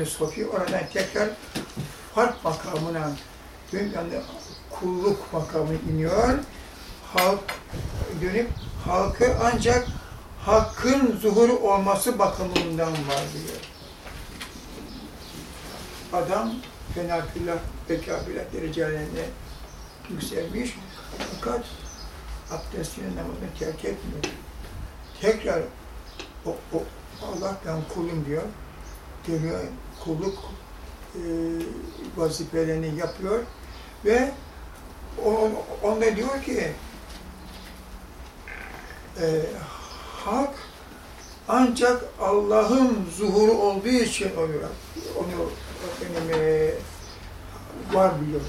bir sofi, oradan tekrar fark makamına, yani kulluk makamına iniyor. Halk dönüp halkı ancak hakkın zuhuru olması bakımından var diyor. Adam fenafillah, bekabillah derecelerine yükselmiş fakat abdestini namazını terk etmiyor. Tekrar o, o Allah ben kulum diyor. Geliyor kulluk e, vazifelerini yapıyor ve o, onda diyor ki e, hak ancak Allah'ın zuhuru olduğu için oluyor. Onu benim e, var biliyor.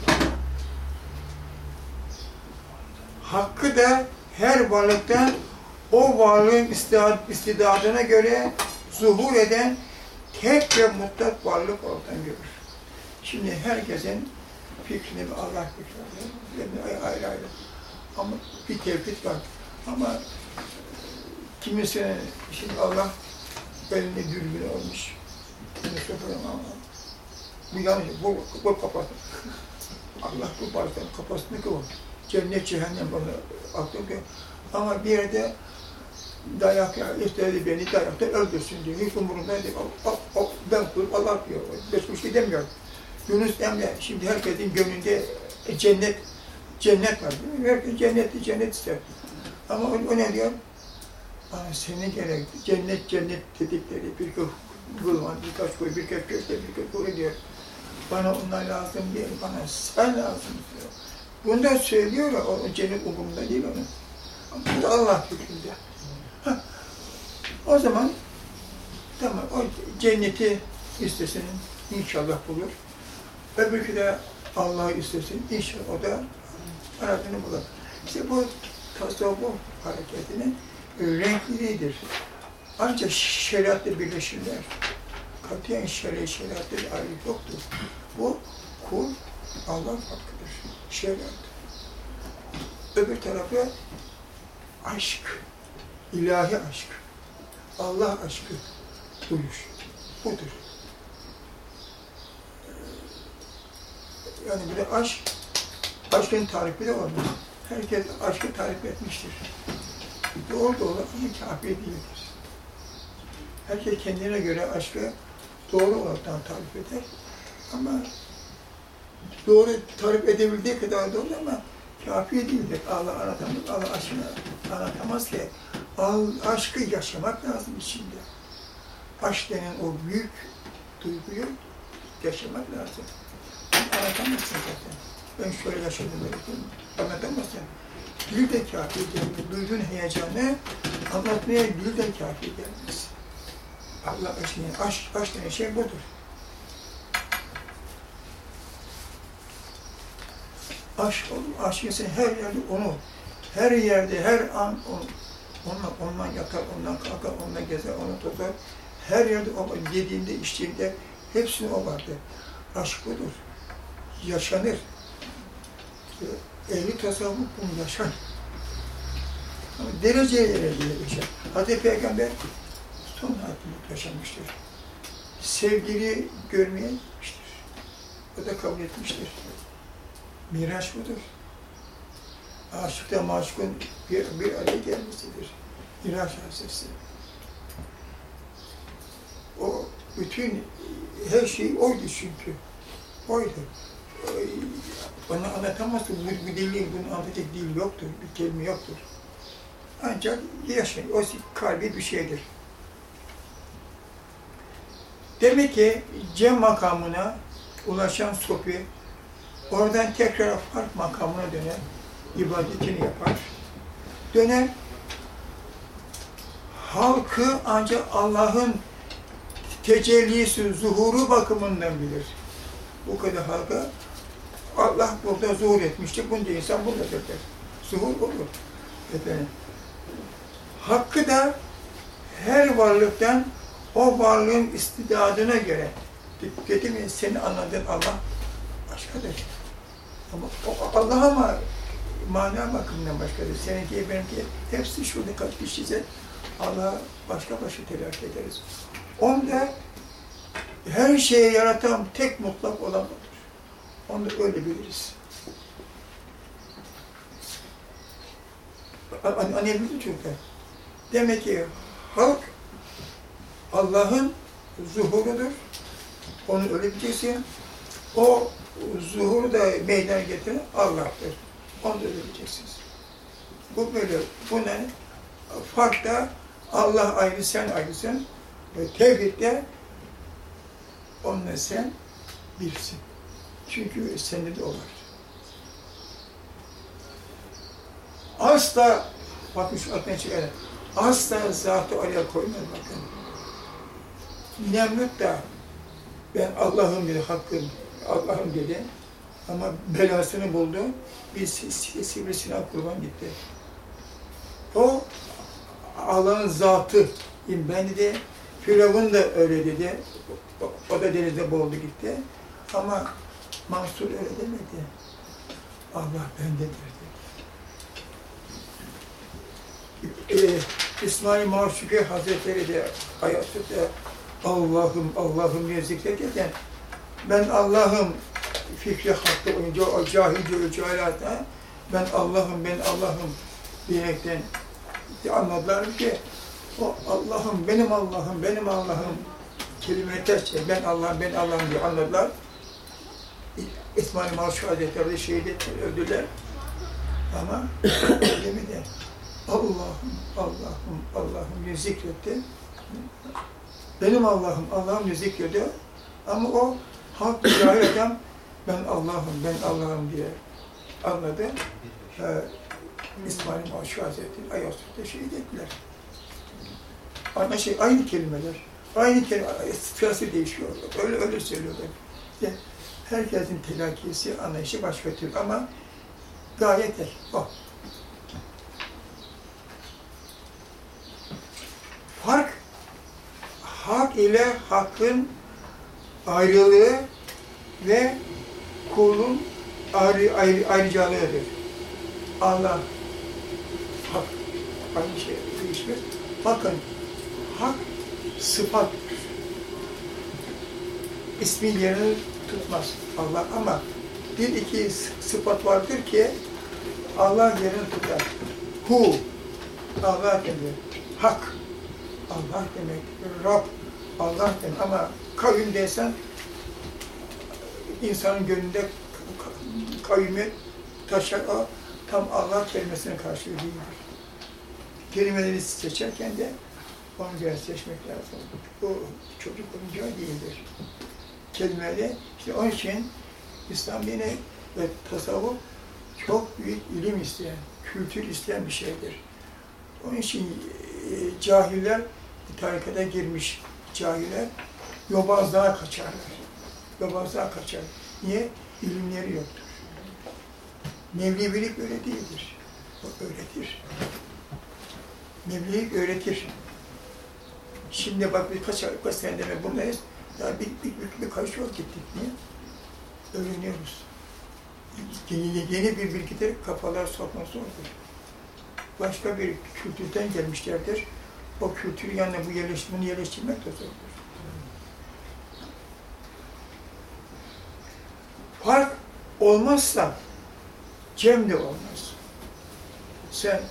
Hakkı da her varlıktan o varlığın istidadına göre zuhur eden tek ve mutlak varlık oradan görür. Şimdi herkesin fikrini Allah fikrini ayrı ayrı. Ama bir tevhid var. Ama kimisine şimdi Allah belini dürbün olmuş. Bu yanlış, bu, bu kapattı. Allah bu bazen kapasını kıvır. Cennet, cehennem bana aklım Ama bir yerde dayak ya, istedi beni dayakta öldürsün diyor. Hiç umurumda değil. O, o, ben kul, Allah diyor. Şey demiyor. Yunus Emre, şimdi herkesin gönlünde cennet, cennet var? Herkes cennetli cennet ister. Ama o, o ne diyor? Bana senin gerek, cennet cennet dedikleri bir kılman, birkaç koy, birkaç köfte, birkaç koy diyor. Bana onlar lazım değil, bana sen lazım diyor. Bunu da söylüyor, o cennet umurumda değil onun. Allah fikrinde. O zaman tamam o cenneti istesin inşallah bulur. Öbürkü de Allah'ı istesin inşallah o da aradığını bulur. İşte bu tasavvuf hareketinin renkliliğidir. Ancak şeriatla birleşirler. Katiyen şer'i şeriatla bir ayrılık yoktur. Bu kul Allah hakkıdır. Şeriat. Öbür tarafı aşk, ilahi aşk, Allah aşkı duyuş. Budur. Yani bir de aşk, aşkın tarifi de olmaz. Herkes aşkı tarif etmiştir. Doğru doğru ama kafi değildir. Herkes kendine göre aşkı doğru olaraktan tarif eder. Ama doğru tarif edebildiği kadar doğru ama kafi değildir. Allah anlatamaz, Allah aşkını anlatamaz ki. Aşkı yaşamak lazım içinde. Aşk denen o büyük duyguyu yaşamak lazım. Anlatamazsın zaten. Ben şöyle yaşadım böyle. Anlatamazsın. Dil de kafi gelmez. Duyduğun heyecanı anlatmaya dil de kafi gelmez. Allah aşkına, aşk, aşk denen şey budur. aşk olur. Aşk her yerde onu, her yerde, her an onu, onunla, ondan yatar, ondan kalkar, ondan gezer, onu tutar. Her yerde o var. Yediğinde, içtiğinde hepsini o vardı. Aşk budur. Yaşanır. Ehli tasavvuf bunu yaşar. Ama dereceye dereceye yaşar. Hazreti Peygamber son hayatını yaşamıştır. Sevgili görmeye gitmiştir. O da kabul etmiştir. Miraç budur. Aşıkta maşukun bir, bir araya gelmesidir. Miraç hadisesi. O bütün her şey oydu çünkü. Oydu. Bana anlatamazsın, bu, bu dilin, bunun anlatacak dil yoktur, bir kelime yoktur. Ancak yaşayın, o kalbi bir şeydir. Demek ki cem makamına ulaşan sofi, Oradan tekrar fark makamına döner, ibadetini yapar. Döner, halkı ancak Allah'ın tecellisi, zuhuru bakımından bilir. Bu kadar halka Allah burada zuhur etmiştir, bunca insan burada der. Zuhur olur. Efendim. Hakkı da her varlıktan o varlığın istidadına göre dikkat mi? Senin anladığın Allah başkadır. Ama Allah ama mana bakımından başkadır. Seninki, benimki hepsi şurada kaç kişiyse Allah'a başka başka telafi ederiz. Onda her şeyi yaratan tek mutlak olan odur. Onu öyle biliriz. Anlayabildin çocuklar. Demek ki halk Allah'ın zuhurudur. Onu öyle bileceksin. O zuhuru da meydana getiren Allah'tır. Onu da öyle bileceksiniz. Bu böyle. Bu ne? Fark da Allah ayrı, sen ayrısın. Ve tevhidde onunla sen birsin. Çünkü sende de o var. Asla, bakın şu aklına çıkar, asla zatı oraya koymadı bakın. Nemrut da ben Allah'ım dedi, hakkım, Allah'ım dedi. Ama belasını buldu. Bir sivrisine kurban gitti. O Allah'ın zatı. Ben dedi, Firavun da öyle dedi. O da denizde boğuldu gitti. Ama Mansur öyle demedi. Allah bendedir dedi. Ee, İsmail Maşuki Hazretleri de ayette Allah'ım Allah'ım diye zikredirken ben Allah'ım fikri hakkı oyunca o cahilce cehalata ben Allah'ım ben Allah'ım diyerekten anladılar ki o Allah'ım benim Allah'ım benim Allah'ım kelime ters ben Allah'ım ben Allah'ım diye anladılar. İsmail Malşu Hazretleri şehit ettiler, öldüler. Ama öyle de Allah'ım, Allah'ım, Allah'ım diye zikretti. Benim Allah'ım, Allah'ım diye zikrediyor. Ama o halk cahil adam ben Allah'ım, ben Allah'ım diye anladı. Ee, İsmail Malşu Hazretleri Ayasofya'da şehit ettiler. Aynı şey, aynı kelimeler. Aynı kelime, sırası değişiyor. Öyle öyle söylüyorlar. İşte herkesin telakkisi, anlayışı başka tür ama gayet tek. O. Fark, hak ile hakkın ayrılığı ve kulun ayrı, ayrı, ayrıcalığıdır. Allah, hak, aynı şey değişmez. Bakın, hak sıfat. İsmin yerini tutmaz Allah ama bir iki sıfat vardır ki Allah yerini tutar. Hu, Allah demek. Hak, Allah demek. Rab, Allah demek. Ama kavim desen insanın gönlünde kavimi taşar o tam Allah kelimesine karşı değildir. Kelimeleri seçerken de onu göre seçmek lazım. O çocuk oyuncağı değildir. Kelimeleri, işte onun için İslam dini ve tasavvuf çok büyük ilim isteyen, kültür isteyen bir şeydir. Onun için e, cahiller, tarikata girmiş cahiller yobazlığa kaçarlar. Yobazlığa kaçar. Niye? İlimleri yoktur. Mevlevilik öyle değildir. O öğretir. Mevlevilik öğretir. Şimdi bak birkaç, birkaç senede buradayız. Ya bir, bir, bir, birkaç yol gittik. Niye? Öğreniyoruz. Yeni, yeni bir bilgidir, kafalar sokmak zordur. Başka bir kültürden gelmişlerdir. O kültürü yanına bu yerleştirmeni yerleştirmek de zordur. Fark olmazsa cem de olmaz. Sen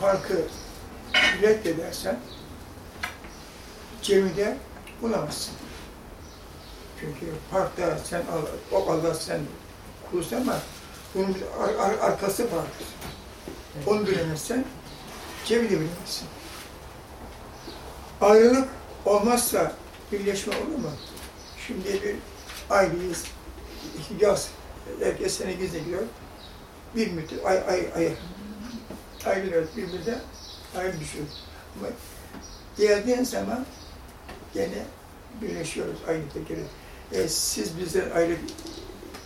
farkı reddedersen cemi de bulamazsın. Çünkü farkta sen o Allah sen kulsun ama bunun ar ar arkası vardır. Onu bilemezsen cemi de bilemezsin. Ayrılık olmazsa birleşme olur mu? Şimdi bir ayrıyız, yaz, herkes sene gizli gidiyor. Bir müddet ay ay ay ayrılıyoruz birbirine ayrı düşüyor. Ama geldiğin zaman gene birleşiyoruz aynı tekere. E, siz bizden ayrı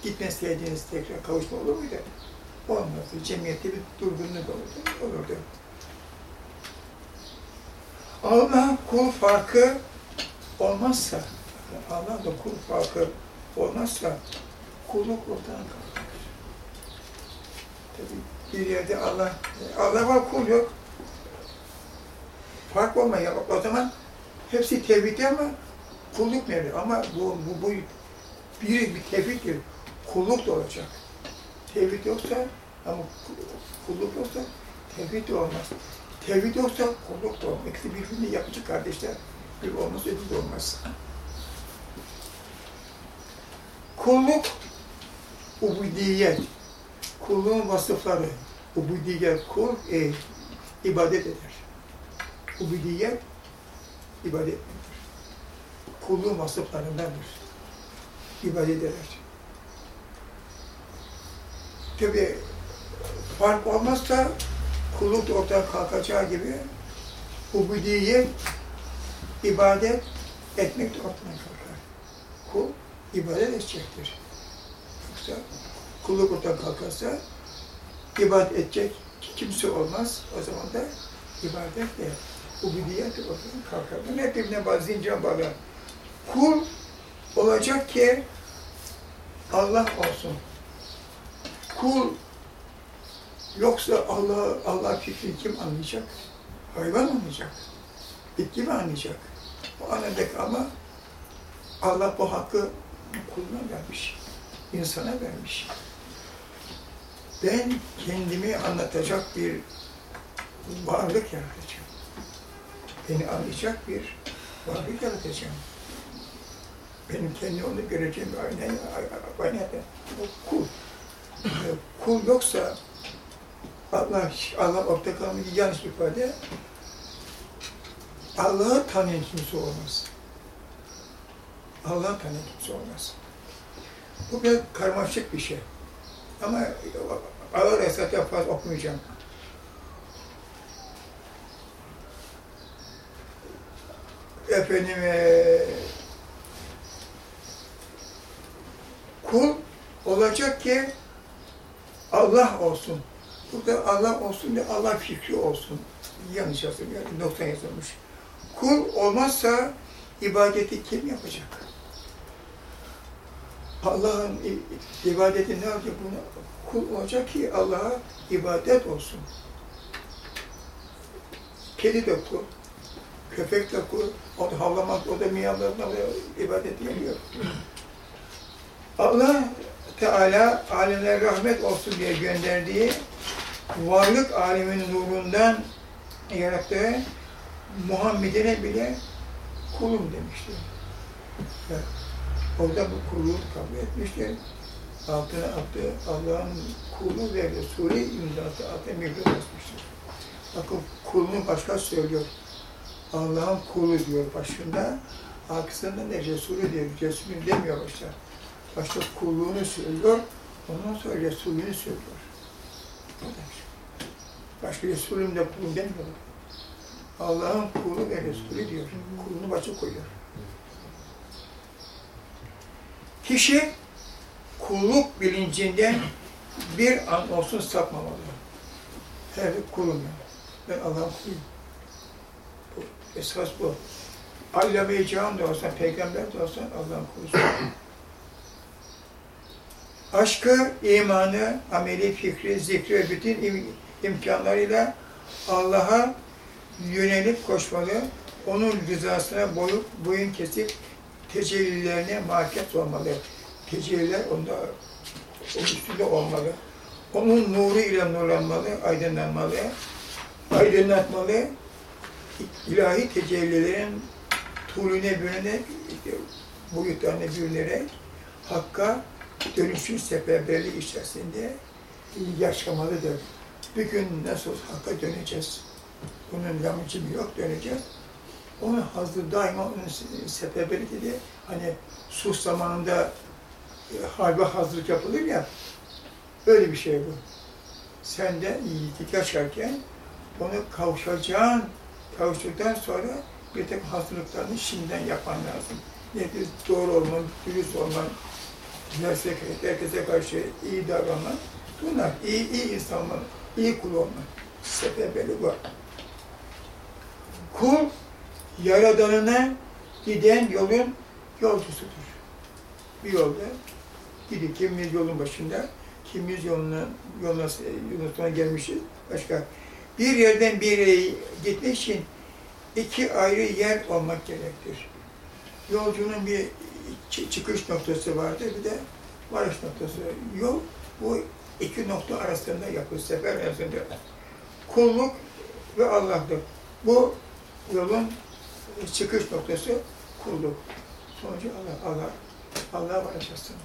gitmeseydiniz tekrar kavuşma olur muydu? Olmazdı. Cemiyette bir durgunluk olurdu. olurdu. Allah kul farkı olmazsa, Allah da kul farkı olmazsa kulluk ortadan kalkar. Tabii bir yerde Allah, Allah var kul yok. Fark olmuyor. O zaman hepsi tevhidi ama Kulluk nedir? Ama bu, bu, bu bir, bir tevhiddir. Kulluk da olacak. Tevhid yoksa ama kulluk yoksa tevhid de olmaz. Tevhid yoksa kulluk da olmaz. İkisi birbirini yapıcı kardeşler. Bir olmaz, öbür olmaz. Kulluk, ubudiyet. Kulluğun vasıfları. Ubudiyet, kul, e, ibadet eder. Ubudiyet, ibadet eder. Kulluğun vasıflarındandır. İbadet eder. Tabi fark olmazsa kulluk da ortadan kalkacağı gibi ubudiyet, ibadet etmek de ortadan kalkar. Kul ibadet edecektir. Yoksa kulluk ortadan kalkarsa ibadet edecek kimse olmaz. O zaman da ibadet de ubudiyet ortadan kalkar. Bunun hep birbirine bazı zincir bağlar. Kul olacak ki Allah olsun. Kul yoksa Allah Allah fikrini kim anlayacak? Hayvan anlayacak. Bitki mi anlayacak? O anlayacak ama Allah bu hakkı kuluna vermiş. İnsana vermiş. Ben kendimi anlatacak bir varlık yaratacağım. Beni anlayacak bir varlık yaratacağım. Benim kendi onu göreceğim aynen, aynen, o kul. Kul yoksa Allah, Allah orta kalmış yanlış ifade. Allah'ı tanıyan kimse olmaz. Allah'ı tanıyan kimse olmaz. Bu biraz karmaşık bir şey. Ama ağır esnafta fazla okumayacağım. Efendim, kul olacak ki Allah olsun. Burada Allah olsun ve Allah fikri olsun. Yanlış yazılmış, yani nokta yazılmış. Kul olmazsa ibadeti kim yapacak? Allah'ın ibadeti ne olacak? Bunu kul olacak ki Allah'a ibadet olsun. Kedi de kul, köpek de kul, o da havlamak, o da da ibadet yapıyor. Allah Teala alemler rahmet olsun diye gönderdiği varlık aleminin nurundan yarattığı Muhammed'ine bile kulum demiştir. Evet. Orada bu kulluğu kabul etmiştir. Altına attığı Allah'ın kulu ve Resulü imzası altına mühür basmıştır. Bakın kulunu başka söylüyor. Allah'ın kulu diyor başında. Arkasında ne Resulü diyor. Resulü demiyor başta. Başta kulluğunu söylüyor. Ondan sonra Resulünü söylüyor. Başka Resulüm de kulum demiyor. Allah'ın kulu ve Resulü diyor. Kulunu başa koyuyor. Kişi kulluk bilincinden bir an olsun sapmamalı. Her kulum ya. Ben Allah'ın kuluyum. Bu, esas bu. Allame-i Cihan da olsan, peygamber de olsan Allah'ın kulusun. Aşkı, imanı, ameli, fikri, zikri ve bütün im imkanlarıyla Allah'a yönelip koşmalı, onun rızasına boyup boyun kesip tecellilerine market olmalı. Tecelliler onda üstünde olmalı. Onun nuru ile nurlanmalı, aydınlanmalı, aydınlatmalı. ilahi tecellilerin tuğlüne bürünerek, boyutlarına bürünerek Hakk'a dönüşün seferberliği içerisinde yaşamalıdır. Bir gün nasıl Hakk'a döneceğiz? Bunun yamucum yok, döneceğiz. Onun hazır daima onun seferberliği hani sus zamanında e, harbe hazırlık yapılır ya, öyle bir şey bu. Sen de yiğitlik yaşarken onu kavuşacağın, kavuştuktan sonra bir tek hazırlıklarını şimdiden yapman lazım. Nedir? Doğru olman, dürüst olman, herkese karşı iyi davranman. Bunlar iyi, iyi insan olman, iyi kul olman. Seferberlik var. Kul, Yaradanına giden yolun yolcusudur. Bir yolda gidiyor. Kimimiz yolun başında, kimimiz yoluna, yoluna, yoluna sonra gelmişiz. Başka. Bir yerden bir yere gitmek için iki ayrı yer olmak gerektir. yolcunun bir çı- çıkış noktası vardır, bir de varış noktası. Yol bu iki nokta arasında yapılır, sefer arasında. Kulluk ve Allah'tır. Bu yolun çıkış noktası kulluk. Sonucu Allah, Allah, Allah'a varacaksın.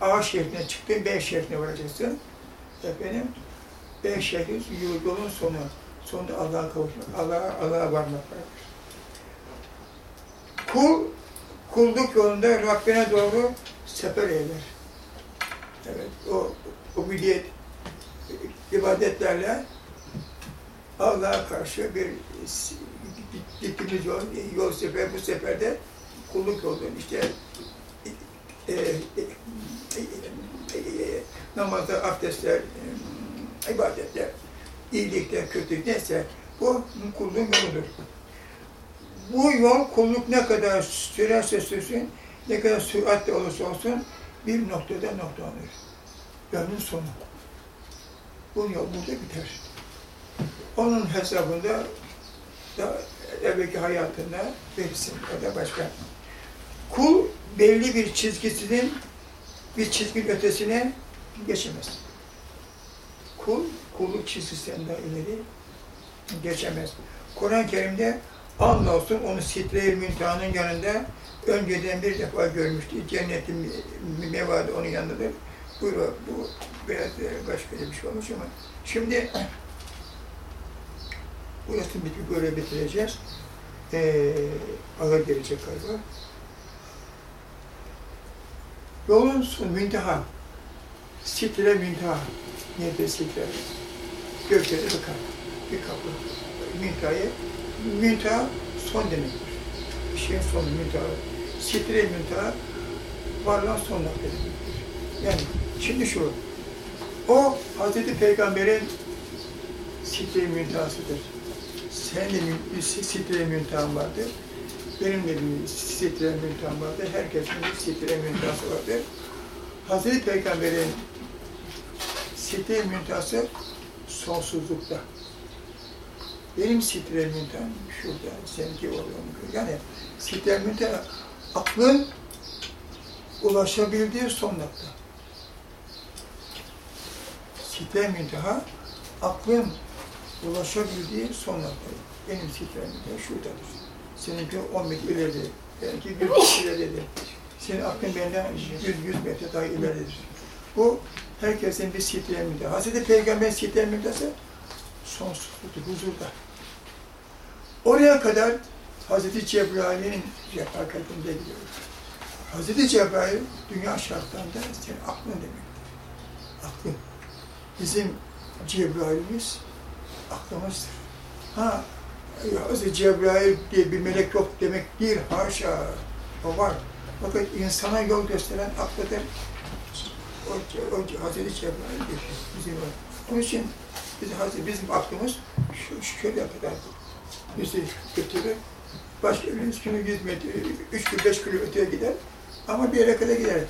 A şehrine çıktın, B şehrine varacaksın. Efendim, B şehri yolun sonu. Sonunda Allah'a kavuşmak, Allah'a Allah'a varmak vardır. Kul, kulluk yolunda Rabbine doğru sefer eyler. Evet, o ubudiyet ibadetlerle Allah'a karşı bir gittiğimiz yol, yol sefer bu seferde kulluk yolu işte e, e, e, e, namazlar, abdestler, e, ibadetler, iyilikler, kötülük neyse bu kulluğun yoludur. Bu yol kulluk ne kadar sürerse sürsün, ne kadar süratle olursa olsun bir noktada noktalanır. Yolun sonu. Bu yol burada biter. Onun hesabında da evvelki hayatında verirsin ya da başka. Kul belli bir çizgisinin bir çizginin ötesine geçemez. Kul, kulluk çizgisinden ileri geçemez. Kur'an-ı Kerim'de olsun onu sitre-i müntahanın yanında önceden bir defa görmüştü. Cennetin mevadı onun yanındadır. Buyur, bu biraz başka bir şey olmuş ama şimdi burasını bitip böyle bitireceğiz. Ee, ağır gelecek galiba. Yolun sonu münteha. Sitre münteha. Nerede sitre? Gökleri bir kapı. Bir kapı. Münteha'yı. Münteha son demektir. Bir şeyin sonu münteha. Sitre münteha varlığın son demektir. Yani şimdi şu, o Hazreti Peygamber'in sitre müntehasıdır. Senin sitre müntehan vardır. Benim de bir sitre müntehan vardır. Herkesin sitre müntehası vardır. Hazreti Peygamber'in sitre müntehası sonsuzlukta. Benim sitre münteham şurada, seninki mu? Yani sitre münteha aklın ulaşabildiği son nokta. Sitre münteha aklın ulaşabildiği son nokta. Benim sitre münteha şuradadır. Seninki 10 metre ileride, benimki 100 metre ileridedir. Senin aklın benden 100, 100 metre daha ileridedir. Bu herkesin bir sitre münteha. Hazreti Peygamber sitre müntehası sonsuzluktur, huzurda. Oraya kadar Hazreti Cebrail'in refakatinde gidiyor. Hazreti Cebrail dünya şartlarında senin aklın demek. Aklın. Bizim Cebrail'imiz aklımızdır. Ha, Hazreti Cebrail diye bir melek yok demek değil, haşa. O var. Fakat insana yol gösteren aklıdır. O, o Hazreti Cebrail'dir. Bizim var. Onun için biz, bizim aklımız şu, şöyle kadar bizi götürür. Başka bir üstünü 100 metre, 3 kilo, 5 kilo öteye gider. Ama bir yere kadar gider.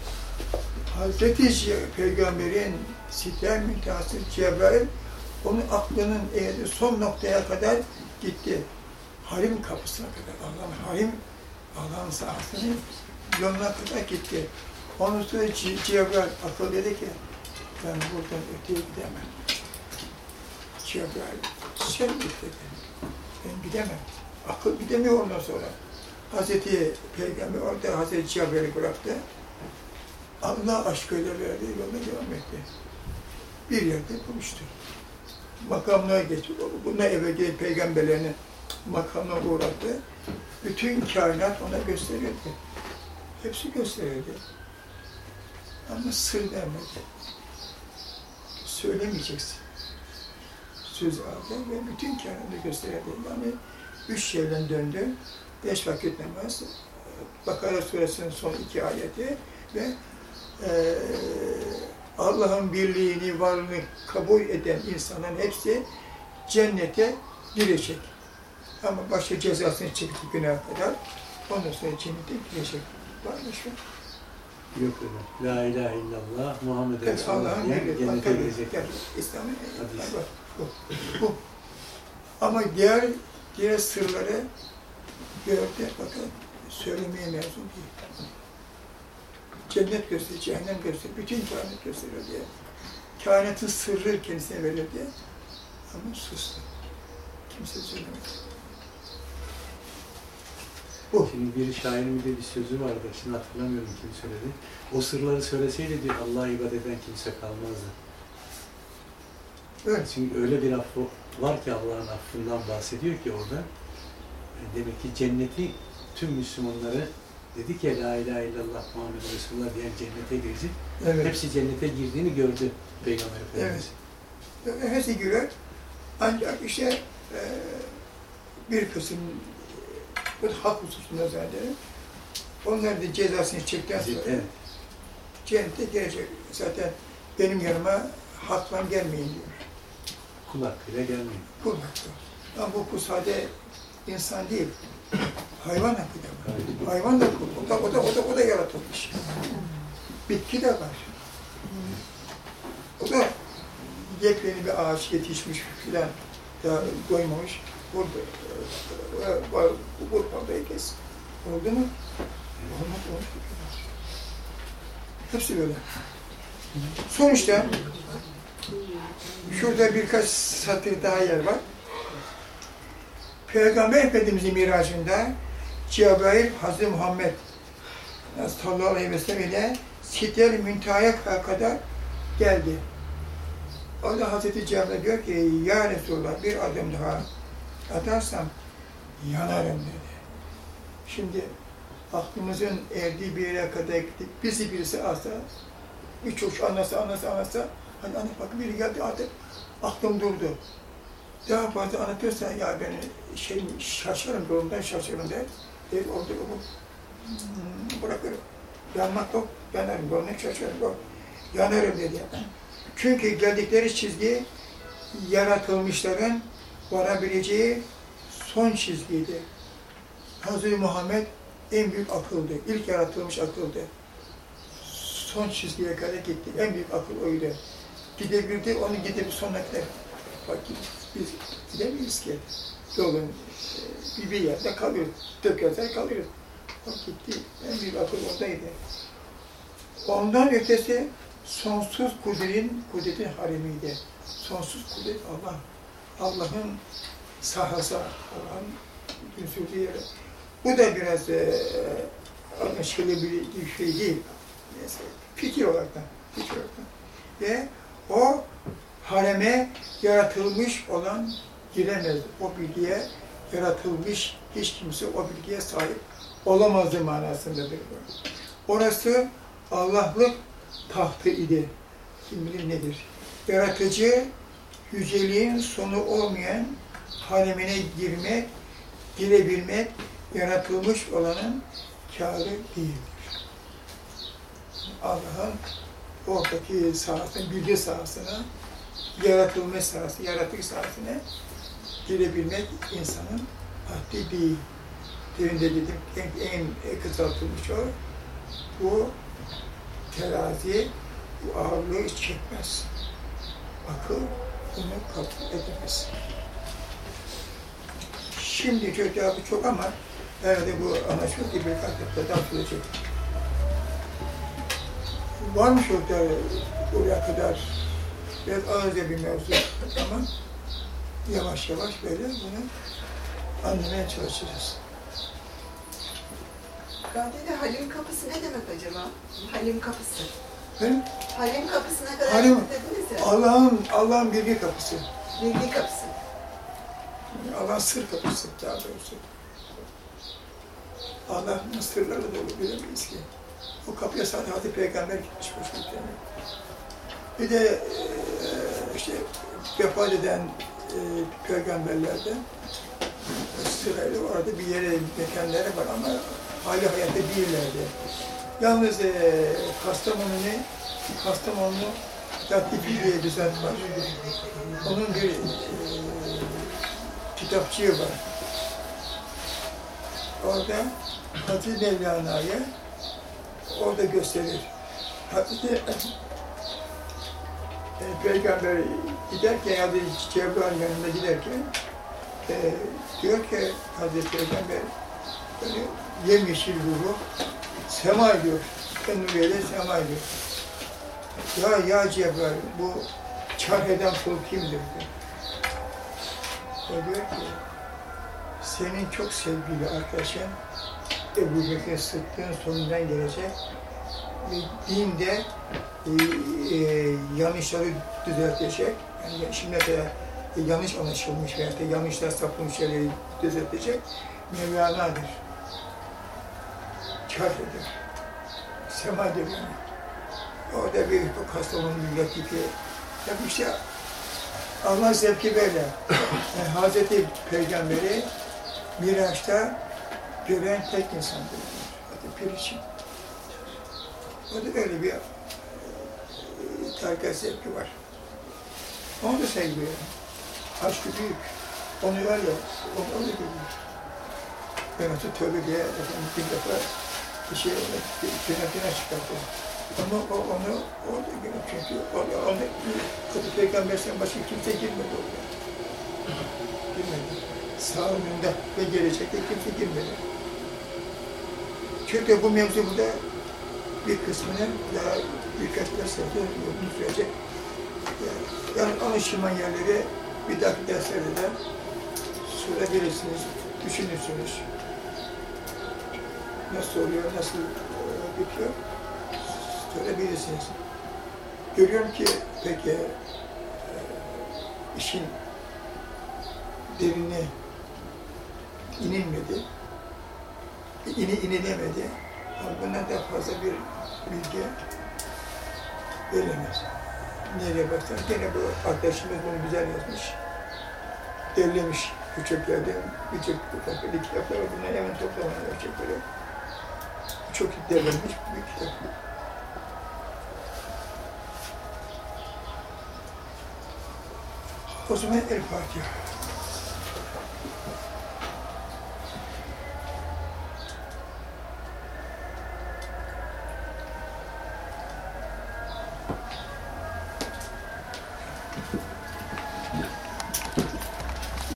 Hazreti Peygamber'in sitem müntehası Cebrail, onun aklının eğri son noktaya kadar gitti. Harim kapısına kadar, Allah'ın harim, Allah'ın sahasının yoluna kadar gitti. Onun sonra Cebrail akıl dedi ki, ben buradan öteye gidemem. Cebrail, sen git dedi. Ben gidemem. Akıl gidemiyor ondan sonra. Hazreti Peygamber orada Hazreti Cebrail'i bıraktı. Allah aşkıyla verdi, yoluna devam etti. Bir yerde buluştu. Makamına geçti. Buna evvel peygamberlerinin makamına uğradı. Bütün kainat ona gösterildi. Hepsi gösterildi. Ama sır vermedi. Söylemeyeceksin. Söz aldı ve bütün kainatı gösterildi. Yani üç şeyden döndü. Beş vakit namaz, Bakara suresinin son iki ayeti ve e, Allah'ın birliğini, varlığını kabul eden insanların hepsi cennete girecek. Ama başka cezasını çekti günah kadar. Ondan sonra cennete girecek. Var mı şu? Yok öyle. La ilahe illallah, Muhammed Evet, Allah'ın birliği. cennete girecek. İslam'ın. Bu. bu. Ama diğer diğer sırları gördü. Bakın söylemeye mezun değil. Cennet gösteriyor, cehennem gösteriyor, bütün kainat gösteriyor diye. Kainatın sırrı kendisine veriyor diye. Ama sustu. Kimse söylemedi. Şimdi bir şairin bir de bir sözü vardı. Şimdi hatırlamıyorum kim söyledi. O sırları söyleseydi diyor Allah'a ibadet eden kimse kalmazdı. Evet. Çünkü öyle bir affı var ki Allah'ın affından bahsediyor ki orada. Demek ki cenneti tüm Müslümanları dedi ki La ilahe illallah Muhammed Resulullah diyen cennete girecek. Evet. Hepsi cennete girdiğini gördü Peygamber Efendimiz. Hepsi güler. Ancak işte e, bir kısım bu da hak hususunda zaten onlar da cezasını çektikten sonra Evet. cennete girecek. Zaten benim yanıma hakla gelmeyin diyor. Kul hakkıyla gelmeyin. Kul hakkı. Ama bu kul sade insan değil. Hayvan hakkı da var. Hayvan da. O da, o da, o da, o da yaratılmış. Bitki de var. O da yepyeni bir ağaç yetişmiş filan da koymamış. Burada, e, parayı kes. Oldu mu? Olmaz, olmaz. Hepsi böyle. Sonuçta şurada birkaç satır daha yer var. Peygamber Efendimizin miracında Cebrail Hazreti Muhammed sallallahu aleyhi ve sellem ile Sider Müntaha'ya kadar geldi. Orada Hazreti Cebrail diyor ki, Ya Resulallah bir adım daha atarsam yanarım dedi. Şimdi aklımızın erdiği bir yere kadar gittik. Bizi birisi alsa, bir çocuk anlasa, anlasa, anlasa, hani anne bak biri geldi artık aklım durdu. Daha fazla anlatıyorsa ya beni şey şaşarım, durumdan şaşarım der. Der orada bu hmm, bırakırım. Yanmak yok, yanarım, durumdan şaşarım yok. Yanarım dedi. Çünkü geldikleri çizgi yaratılmışların varabileceği son çizgiydi. Hazreti Muhammed en büyük akıldı. İlk yaratılmış akıldı. Son çizgiye kadar gitti. En büyük akıl oydu. Gidebildi, onu gidip sonuna kadar. Bak biz gidemeyiz ki. Yolun e, bir, bir yerde kalıyoruz. Dökersen kalıyoruz. Bak gitti. En büyük akıl ondaydı. Ondan ötesi sonsuz kudretin, kudretin haremiydi. Sonsuz kudret Allah. Allah'ın sahası bir sürü yere. Bu da biraz e, anlaşılabilir bir şey değil. Neyse, fikir olarak da, fikir olarak da. Ve o hareme yaratılmış olan giremez. O bilgiye yaratılmış hiç kimse o bilgiye sahip olamazdı manasındadır. Orası Allah'lık tahtı idi. Kim bilir nedir? Yaratıcı, yüceliğin sonu olmayan haremine girmek, girebilmek, yaratılmış olanın kârı değildir. Allah'ın oradaki sahasına, bilgi sahasına, yaratılmış sahası, yaratık sahasına girebilmek insanın haddi değil. Demin de dedim, en, en kısaltılmış o. Bu terazi bu ağırlığı çekmez. Akıl bunu kabul edemez. Şimdi çok cevabı çok ama herhalde bu anlaşma gibi birkaç hafta daha sürecek. Varmış orada oraya kadar biraz ağırca bir mevzu ama yavaş yavaş böyle bunu anlamaya çalışacağız. Gaddede Halim kapısı ne demek acaba? Halim kapısı. Benim Halim kapısına kadar Halim- gittik dediniz ya. Allah'ın Allah'ın bilgi kapısı. Bilgi kapısı. Allah'ın sır kapısı daha doğrusu. Allah'ın sırları dolu bilemeyiz ki. O kapıya sadece Hazreti Peygamber gitmiş boşluk yani. Bir de işte vefat eden eee peygamberlerde sırayla orada bir yere, mekanları var ama hali hayatta değillerdi. Yalnız eee Kastamonu'nu, Kastamonu Latifi diye bir zat var. Onun bir eee kitapçığı var. Orada Hazreti Mevlana'yı orada gösterir. Hazreti e, Peygamber giderken, Hazreti Cebrail yanında giderken e, diyor ki Hazreti Peygamber böyle yemyeşil ruhu sema ediyor. Ennuyeyle sema ediyor. Ya ya Cebrail bu çarh eden kul kimdir diyor. O diyor ki senin çok sevgili arkadaşın Ebu Bekir Sıddık'ın sonundan gelecek dinde e, e, yanlışları düzeltecek. Yani şimdi de yanlış anlaşılmış veya da yanlışlar sapılmış şeyleri düzeltecek Mevlana'dır. Çarp ediyor. Sema ediyor yani. Orada bir Kastamonu milletteki ya bu işte Allah zevki böyle. Yani Hazreti Peygamberi Miraç'ta gören tek insandır. Hadi pir için. O da öyle bir e, tarikat zevki var. Onu da seviyor. Aşkı büyük. Onu öyle, onu öyle görüyor. Artık tövbe diye efendim, bir defa bir şey cennetine çıkarttım. Ama o, onu orada görüyor çünkü orada, orada Kutu Peygamber'den başka kimse girmedi oraya. Girmedi. Sağında ve gelecekte kimse girmedi. Çünkü bu mevzu burada bir kısmını daha birkaç derslerde uzun sürecek. Yani, anlaşılma yerleri bir dahaki derslerde de sorabilirsiniz, düşünürsünüz. Nasıl oluyor, nasıl e, bitiyor sorabilirsiniz. Görüyorum ki peki e, işin derine inilmedi, ini inilemedi. Bundan daha fazla bir bilgi verilemez. Nereye baksan gene bu arkadaşımız bunu güzel yazmış. Derlemiş küçüklerden birçok ufak bir kitaplar var. Bunları hemen toplamaya gerçekleri. Çok derlenmiş bir kitap. O zaman El Fatiha.